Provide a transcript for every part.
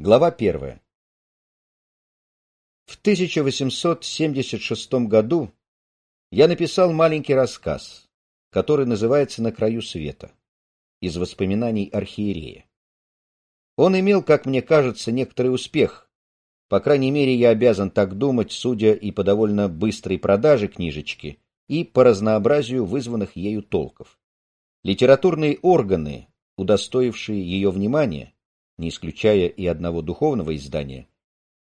Глава первая. В 1876 году я написал маленький рассказ, который называется «На краю света» из воспоминаний архиерея. Он имел, как мне кажется, некоторый успех. По крайней мере, я обязан так думать, судя и по довольно быстрой продаже книжечки, и по разнообразию вызванных ею толков. Литературные органы, удостоившие ее внимания, не исключая и одного духовного издания,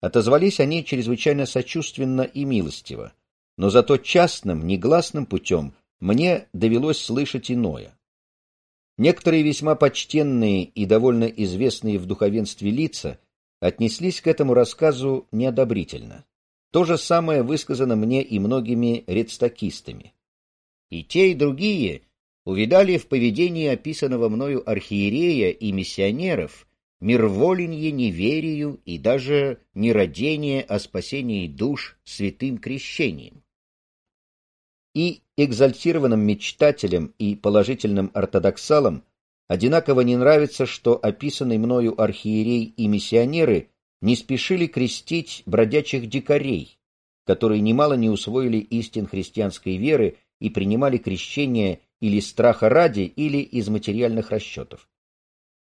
отозвались они чрезвычайно сочувственно и милостиво, но зато частным, негласным путем мне довелось слышать иное. Некоторые весьма почтенные и довольно известные в духовенстве лица отнеслись к этому рассказу неодобрительно. То же самое высказано мне и многими редстакистами. И те, и другие увидали в поведении описанного мною архиерея и миссионеров мирволенье неверию и даже нерадение о спасении душ святым крещением. И экзальтированным мечтателям и положительным ортодоксалам одинаково не нравится, что описанный мною архиерей и миссионеры не спешили крестить бродячих дикарей, которые немало не усвоили истин христианской веры и принимали крещение или страха ради, или из материальных расчетов.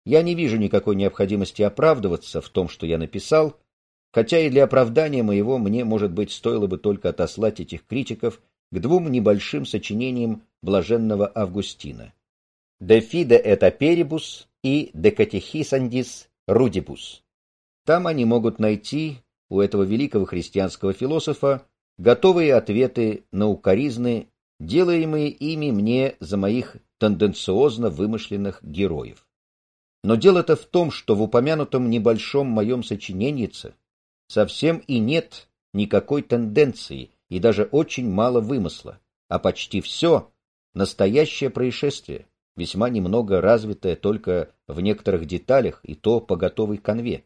Я не вижу никакой необходимости оправдываться в том, что я написал, хотя и для оправдания моего мне, может быть, стоило бы только отослать этих критиков к двум небольшим сочинениям блаженного Августина «De fide et aperibus» и «De catechisandis rudibus». Там они могут найти у этого великого христианского философа готовые ответы на укоризны, делаемые ими мне за моих тенденциозно вымышленных героев. Но дело-то в том, что в упомянутом небольшом моем сочиненнице совсем и нет никакой тенденции и даже очень мало вымысла, а почти все — настоящее происшествие, весьма немного развитое только в некоторых деталях и то по готовой конве.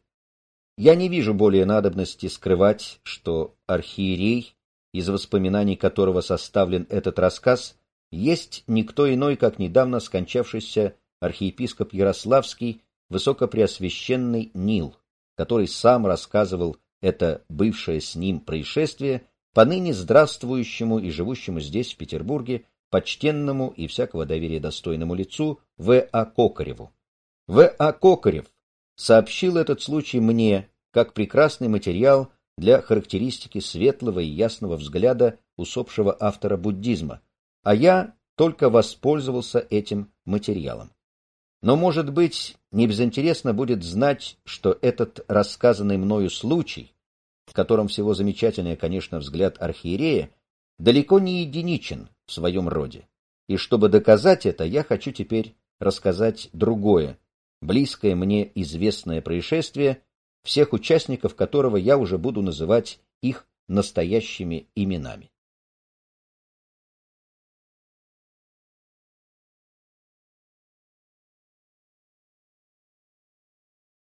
Я не вижу более надобности скрывать, что архиерей, из воспоминаний которого составлен этот рассказ, есть никто иной, как недавно скончавшийся архиепископ Ярославский, высокопреосвященный Нил, который сам рассказывал это бывшее с ним происшествие поныне здравствующему и живущему здесь, в Петербурге, почтенному и всякого доверия достойному лицу В. А. Кокареву. В. А. Кокарев сообщил этот случай мне как прекрасный материал для характеристики светлого и ясного взгляда усопшего автора буддизма, а я только воспользовался этим материалом. Но, может быть, не безинтересно будет знать, что этот рассказанный мною случай, в котором всего замечательный, конечно, взгляд архиерея, далеко не единичен в своем роде. И чтобы доказать это, я хочу теперь рассказать другое, близкое мне известное происшествие, всех участников которого я уже буду называть их настоящими именами.